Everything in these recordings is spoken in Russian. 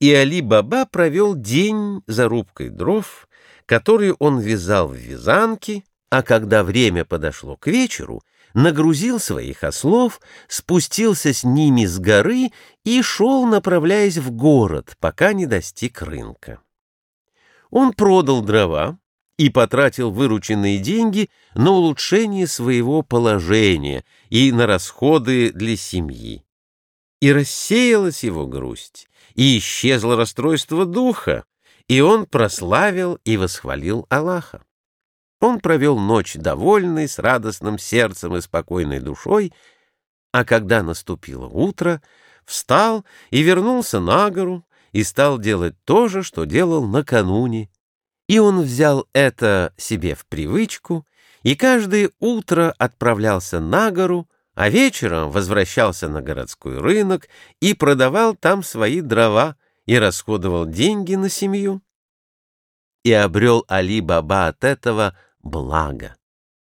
И Али-Баба провел день за рубкой дров, которые он вязал в вязанке, а когда время подошло к вечеру, нагрузил своих ослов, спустился с ними с горы и шел, направляясь в город, пока не достиг рынка. Он продал дрова и потратил вырученные деньги на улучшение своего положения и на расходы для семьи. И рассеялась его грусть, и исчезло расстройство духа, и он прославил и восхвалил Аллаха. Он провел ночь довольный, с радостным сердцем и спокойной душой, а когда наступило утро, встал и вернулся на гору и стал делать то же, что делал накануне. И он взял это себе в привычку и каждое утро отправлялся на гору, а вечером возвращался на городской рынок и продавал там свои дрова и расходовал деньги на семью. И обрел Али-Баба от этого благо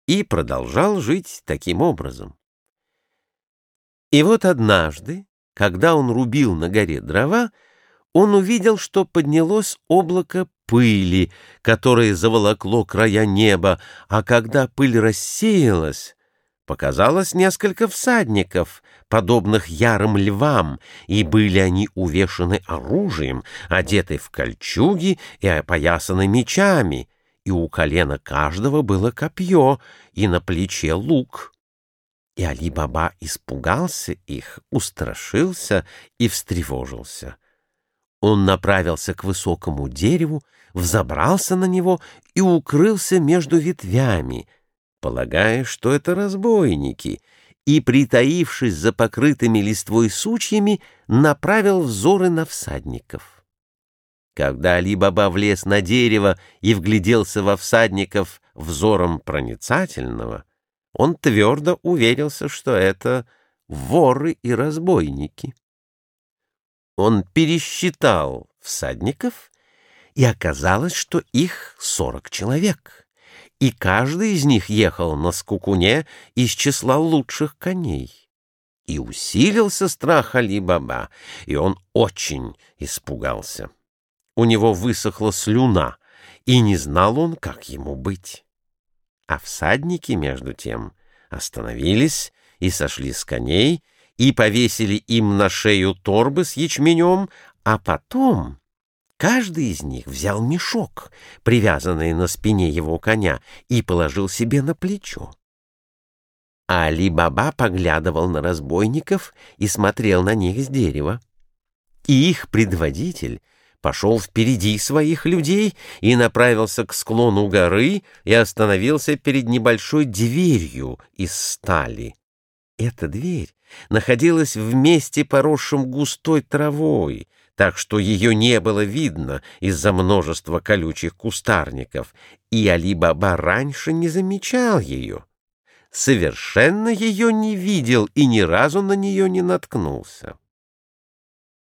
и продолжал жить таким образом. И вот однажды, когда он рубил на горе дрова, он увидел, что поднялось облако пыли, которое заволокло края неба, а когда пыль рассеялась, показалось несколько всадников, подобных ярым львам, и были они увешаны оружием, одеты в кольчуги и опоясаны мечами, и у колена каждого было копье, и на плече лук. И Али-Баба испугался их, устрашился и встревожился. Он направился к высокому дереву, взобрался на него и укрылся между ветвями — полагая, что это разбойники, и, притаившись за покрытыми листвой сучьями, направил взоры на всадников. Когда Али-Баба влез на дерево и вгляделся во всадников взором проницательного, он твердо уверился, что это воры и разбойники. Он пересчитал всадников, и оказалось, что их сорок человек — и каждый из них ехал на скукуне из числа лучших коней. И усилился страх Али-Баба, и он очень испугался. У него высохла слюна, и не знал он, как ему быть. А всадники, между тем, остановились и сошли с коней, и повесили им на шею торбы с ячменем, а потом Каждый из них взял мешок, привязанный на спине его коня, и положил себе на плечо. Али-Баба поглядывал на разбойников и смотрел на них с дерева. И их предводитель пошел впереди своих людей и направился к склону горы и остановился перед небольшой дверью из стали. Эта дверь находилась в месте, поросшем густой травой, так что ее не было видно из-за множества колючих кустарников, и Али-Баба раньше не замечал ее. Совершенно ее не видел и ни разу на нее не наткнулся.